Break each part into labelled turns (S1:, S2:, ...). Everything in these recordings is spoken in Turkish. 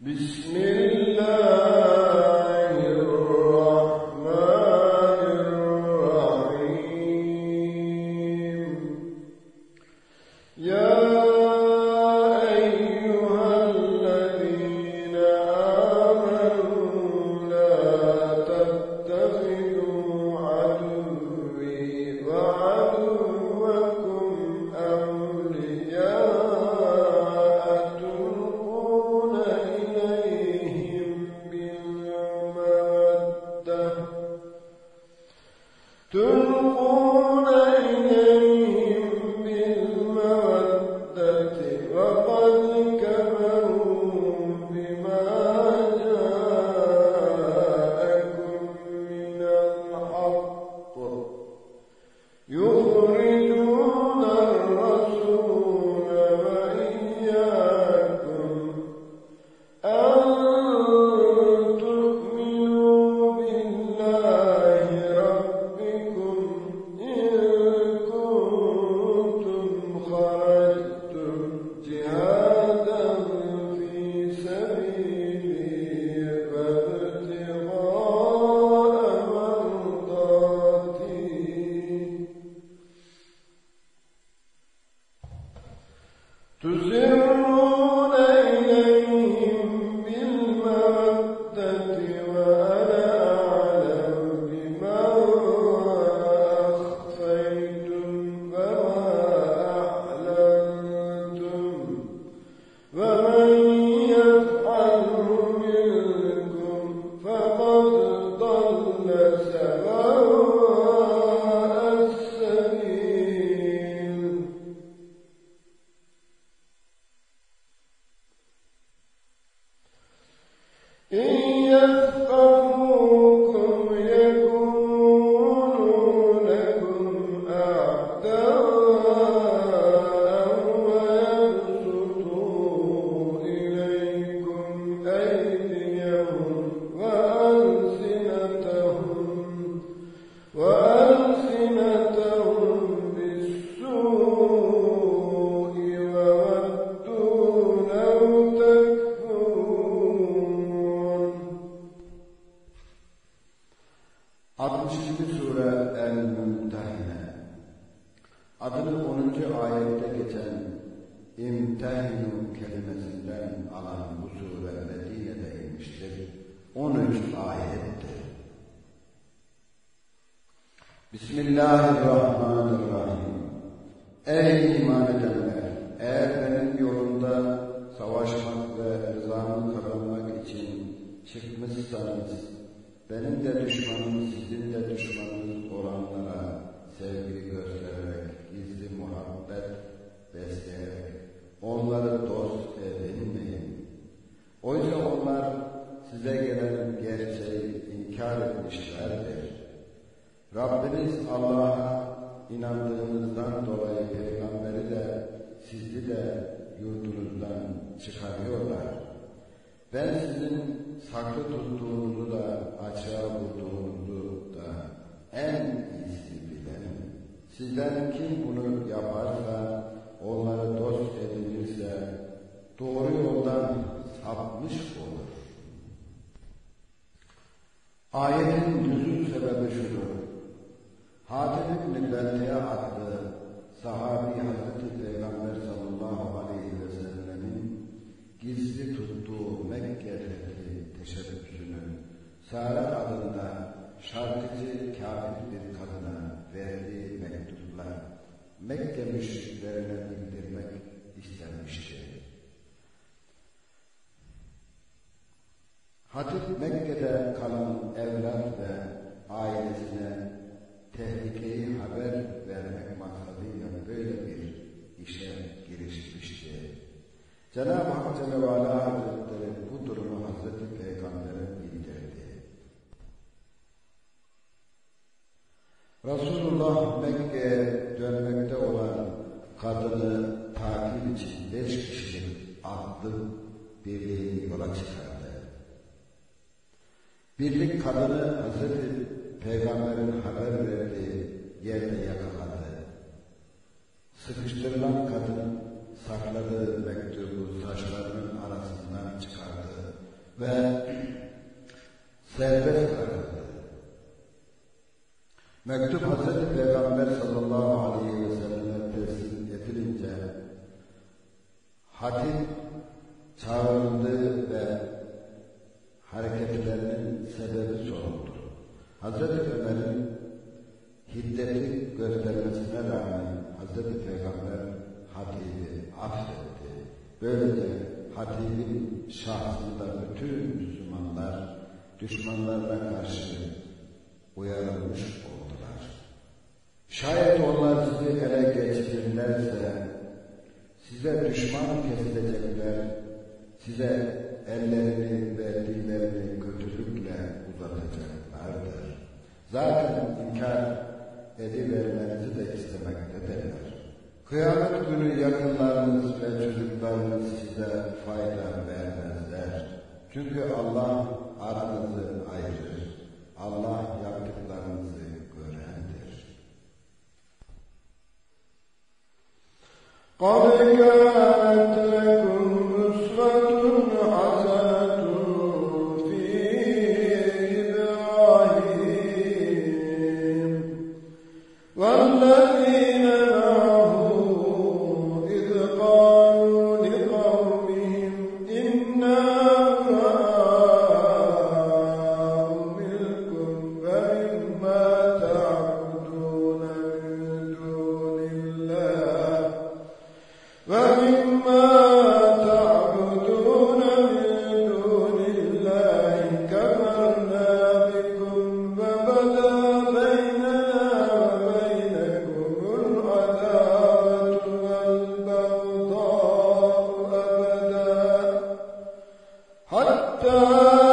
S1: بسم الله.
S2: bilberliğe attı sahabi Hazreti Peygamber sallallahu aleyhi ve sellemin gizli tuttuğu Mekke fethi teşebbüsünü Sara adında şarkıcı kafir bir kadına verdiği mektuplar Mekke müşriklerine bildirmek istenmişti. Hatip Mekke ve Ala Hazretleri bu durumu Hazreti Peygamber'e bildirdi. Resulullah Mekke'ye dönmekte olan kadını takip için beş kişilik atlı birliği yola çıkardı. Birlik kadını Hazreti Peygamber'in haber verdiği yerde yakaladı. Sıkıştırılan sakaladı mektubu taşların arasından çıkardı ve serbest bırakıldı. Mektup Hazreti Peygamber sallallahu aleyhi ve selleme teslim edilince hatim çağrıldı ve hareketlerinin sebebi soruldu. Hazreti Ömer'in hiddeti göstermesine rağmen Hazreti Peygamber hatim Böylece hatibin şahsında bütün Müslümanlar düşmanlarına karşı uyarılmış oldular. Şayet onlar sizi ele geçirirlerse size düşman kesilecekler, size ellerini ve dillerini kötülükle uzatacaklardır. Zaten inkar edivermenizi de istemektedirler. Kıyamet günü yakınlarınız ve çocuklarınız size fayda vermezler. Çünkü Allah aranızı ayırır. Allah yaptıklarınızı görendir.
S1: قد كانت لكم حتى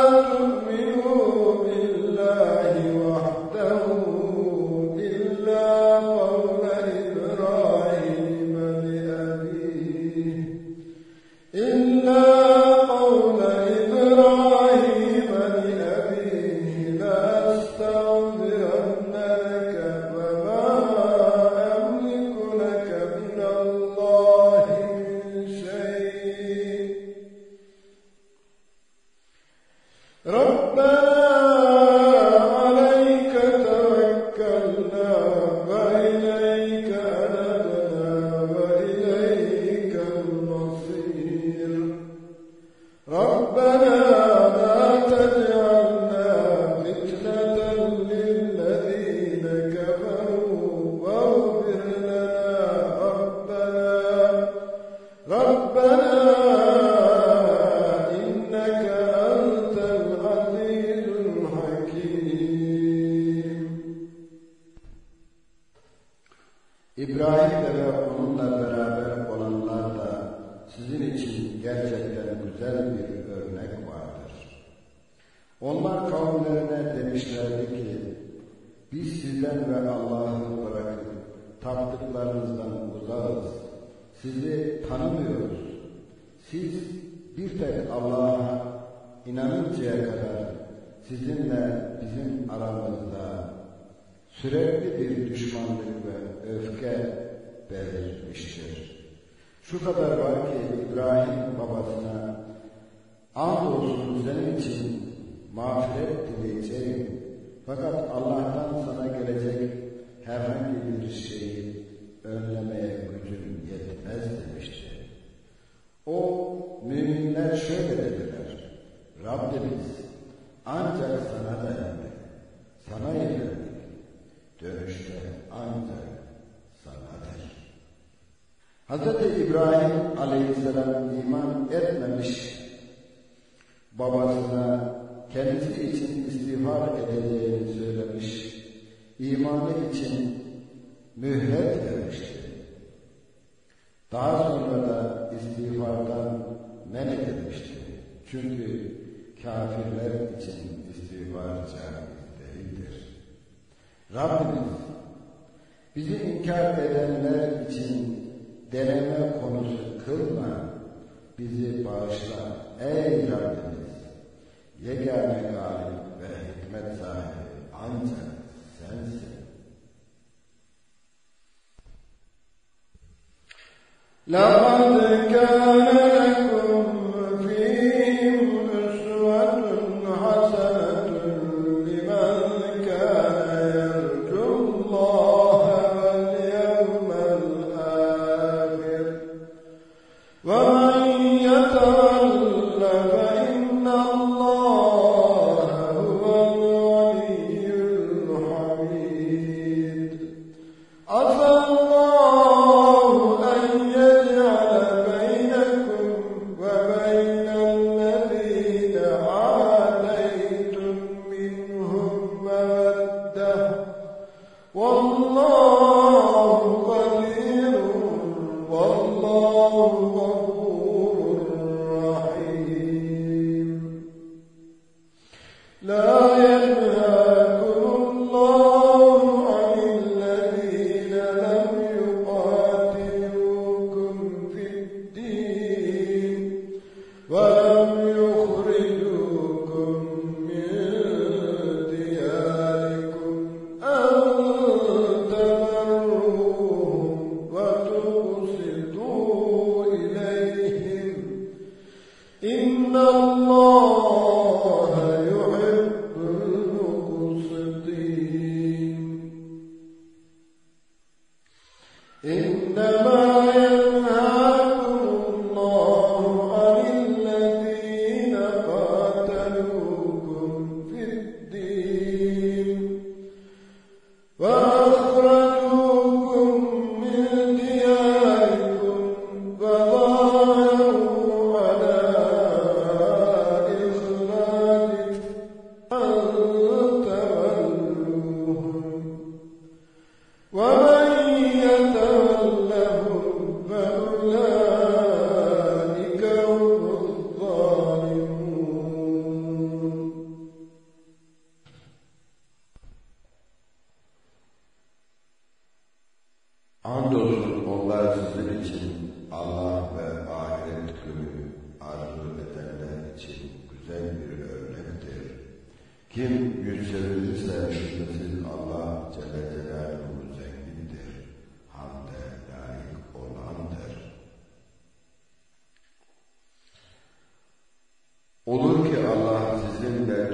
S2: bizim aramızda sürekli bir düşmanlık ve öfke belirmiştir. Şu kadar var ki İbrahim babasına andolsun senin için mağfiret dileyeceğim fakat Allah'tan sana gelecek herhangi bir şeyi önlemeye gücüm yetmez demişti. O müminler şöyle dediler. Rabbimiz ancak sana dayandık. Sana yöneldik. Dönüşte ancak sanadır. Hz. İbrahim aleyhisselam iman etmemiş babasına kendisi için istiğfar edeceğini söylemiş, imanı için mühlet vermişti. Daha sonra da istiğfardan men edilmişti. Çünkü kafirler için istiğfar caiz değildir. Rabbimiz bizi inkar edenler için deneme konusu kılma, bizi bağışla ey Rabbimiz. Yegane galip ve hikmet sahibi ancak sensin.
S1: لقد كان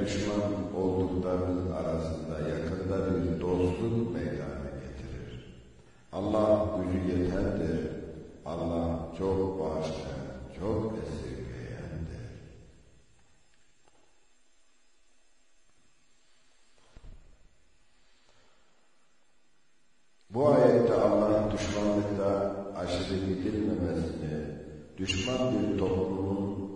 S2: düşman olduklarınız arasında yakında bir dostluk meydana getirir. Allah gücü yeterdir. Allah çok bağışlayan, çok esirgeyendir. Bu ayette Allah düşmanlıkta aşırı gidilmemesini, düşman bir toplumun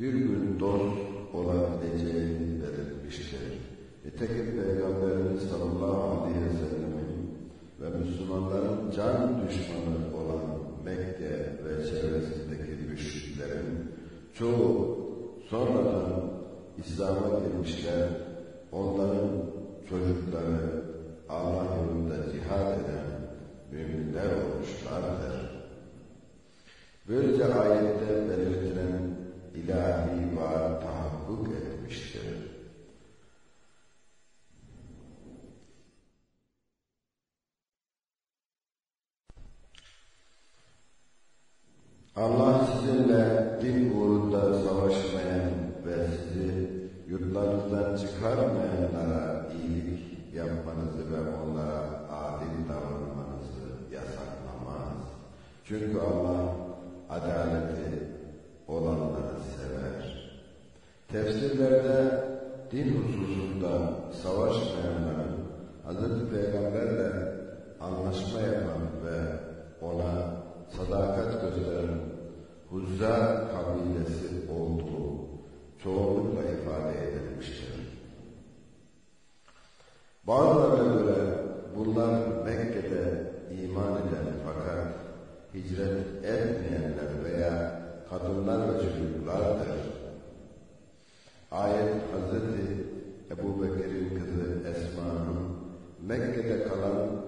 S2: bir gün dost olabileceğini belirtmiştir. Nitekim Peygamberimiz sallallahu aleyhi ve sellemin ve Müslümanların can düşmanı olan Mekke ve çevresindeki müşriklerin çoğu sonradan İslam'a girmişler, onların çocukları Allah yolunda cihad eden müminler olmuşlardır. Böylece ayette belirtilen ilahi vaat tahakkuk etmiştir. Tefsirlerde din hususunda savaşmayanların Hz. Peygamberle anlaşma yapan ve ona sadakat gösteren Huzza kabilesi olduğu çoğunlukla ifade edilmiştir. Bazılarına göre bunlar Mekke'de iman eden fakat hicret etmeyenler veya kadınlar ve çocuklardır. Ayet Hazreti Ebu Bekir'in kızı Esma'nın Mekke'de kalan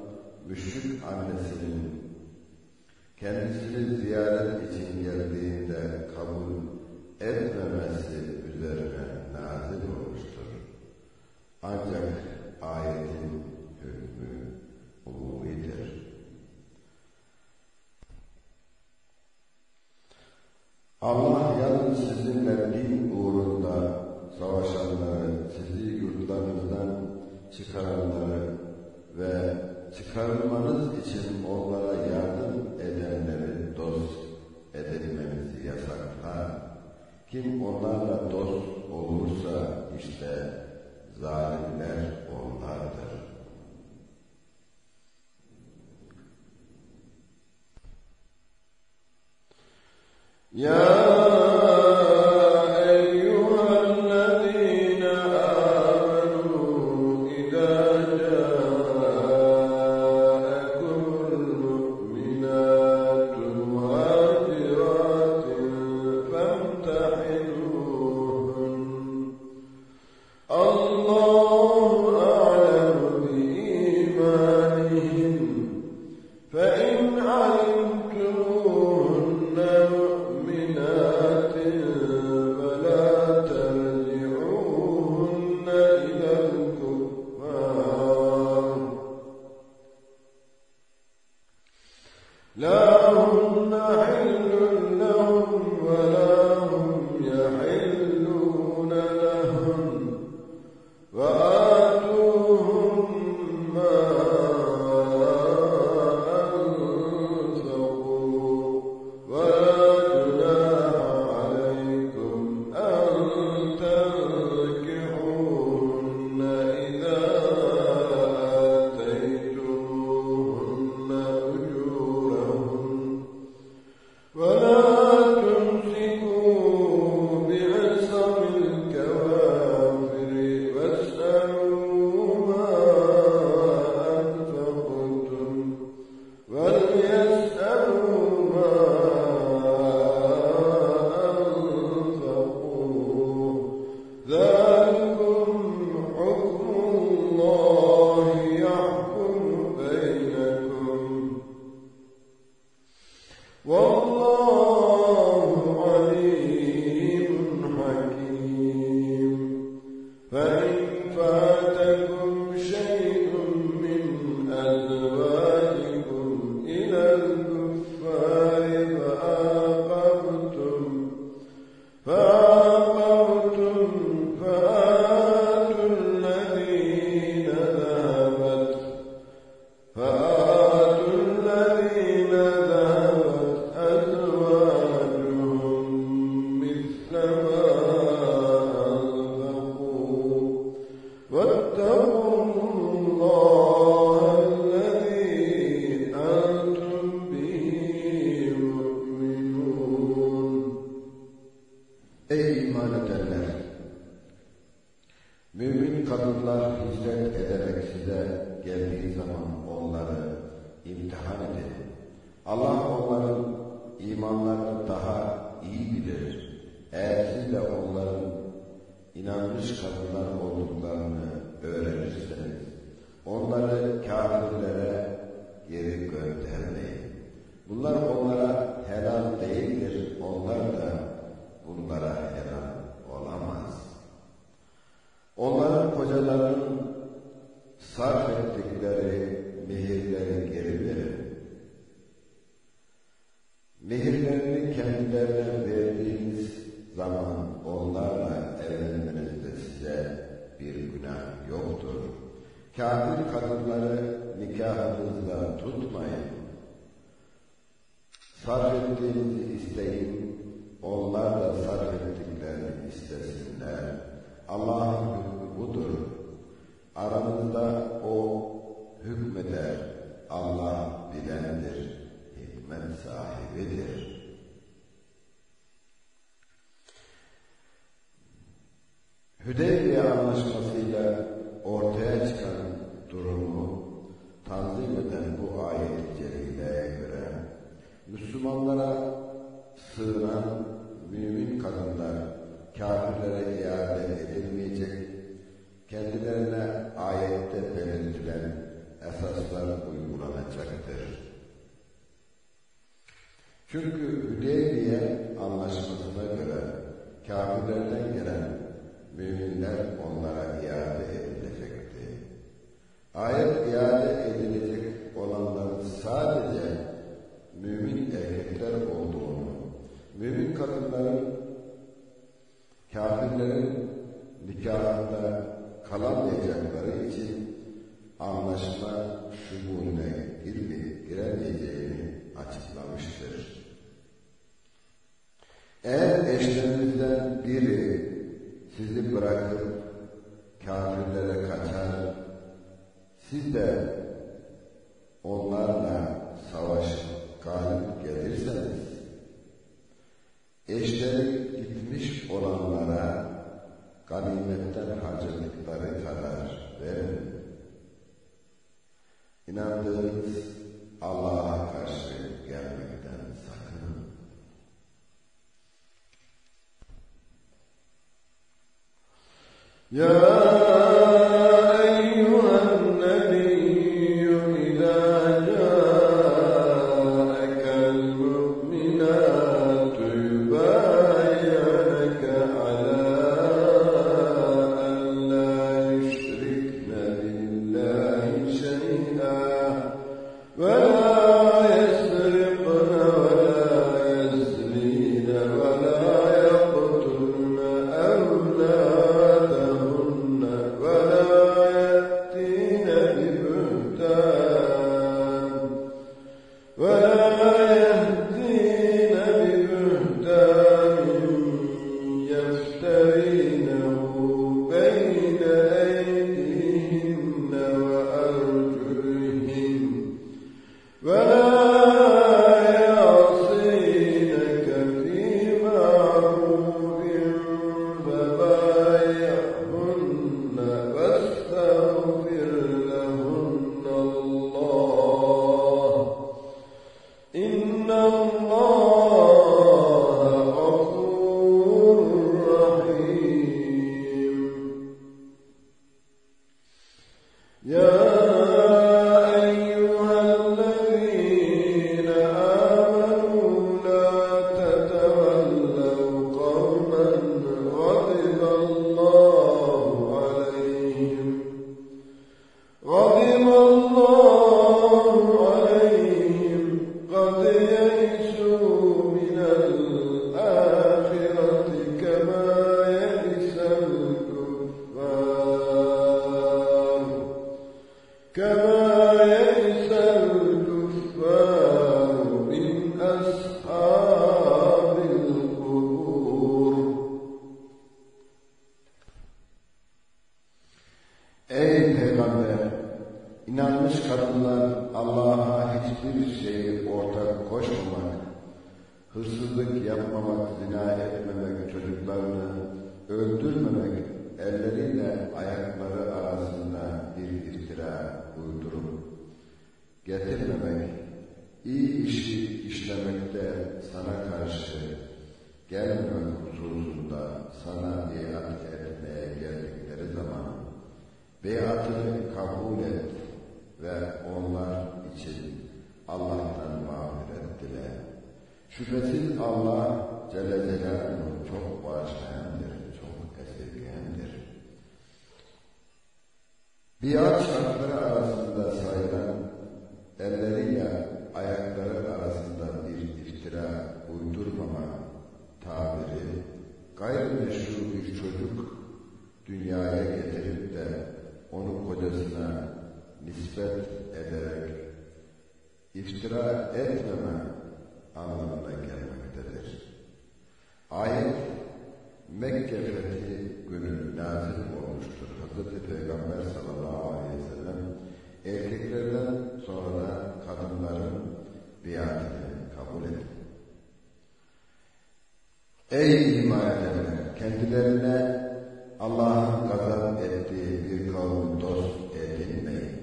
S2: müşrik annesinin kendisini ziyaret için geldiğinde kabul etmemesi üzerine nazil olmuştur. Ancak ayetin hükmü umumidir. Allah yalnız sizinle din uğrunda savaşanları, sizi yurtlarınızdan çıkaranları ve çıkarılmanız için onlara yardım edenleri dost edinmenizi yasaklar. Kim onlarla dost olursa işte zalimler onlardır.
S1: يا
S2: Whoa. Zaman onlarla evlenmenizde size bir günah yoktur. Kafir kadınları nikahınızda tutmayın. Sarf ettiğinizi isteyin, onlar da sarf ettiklerini istesinler. Allah'ın hükmü budur. Aranızda O hükmeder. Allah bilendir, hikmet sahibidir. Hüdeybiye anlaşmasıyla ortaya çıkan durumu tanzim eden bu ayet-i celileye göre Müslümanlara sığınan mümin kadınlar kafirlere iade edilmeyecek, kendilerine ayette belirtilen esaslar uygulanacaktır. Çünkü Hüdeybiye anlaşmasına göre kafirlerden gelen müminler onlara iade edilecekti. Sizi bırakıp kafirlere kaçar, siz de onlarla savaşıp galip gelirseniz, eşleri gitmiş olanlara ganimetten harcadıkları kadar verin. İnandığınız Allah'a Yeah. Şüphesiz Allah Celle Celaluhu çok bağışlayandır, çok esirgeyendir. Biat şartları arasında sayılan elleriyle ayakları arasında bir iftira uydurmama tabiri gayrimeşru bir çocuk dünyaya getirip de onu kocasına nispet ederek iftira etmeme anlamına gelmektedir. Ayet Mekke fethi günü nazil olmuştur. Hazreti Peygamber sallallahu aleyhi ve sellem erkeklerden sonra da kadınların biatını kabul edin. Ey iman edenler! Kendilerine Allah'ın gazap ettiği bir kavmi dost edinmeyin.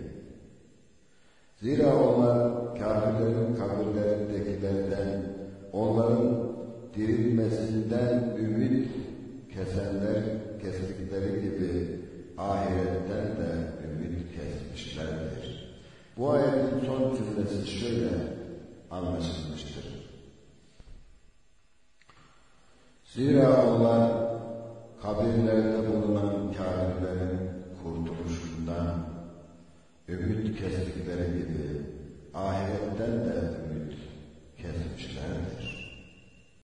S2: Zira onlar kafirlerin kabirlerindekilerden, onların dirilmesinden ümit kesenler kestikleri gibi ahiretten de ümit kesmişlerdir. Bu ayetin son cümlesi şöyle anlaşılmıştır. Zira onlar kabirlerde bulunan kafirlerin kurtuluşundan ümit kestikleri gibi ahiretten de ümit kesmişlerdir.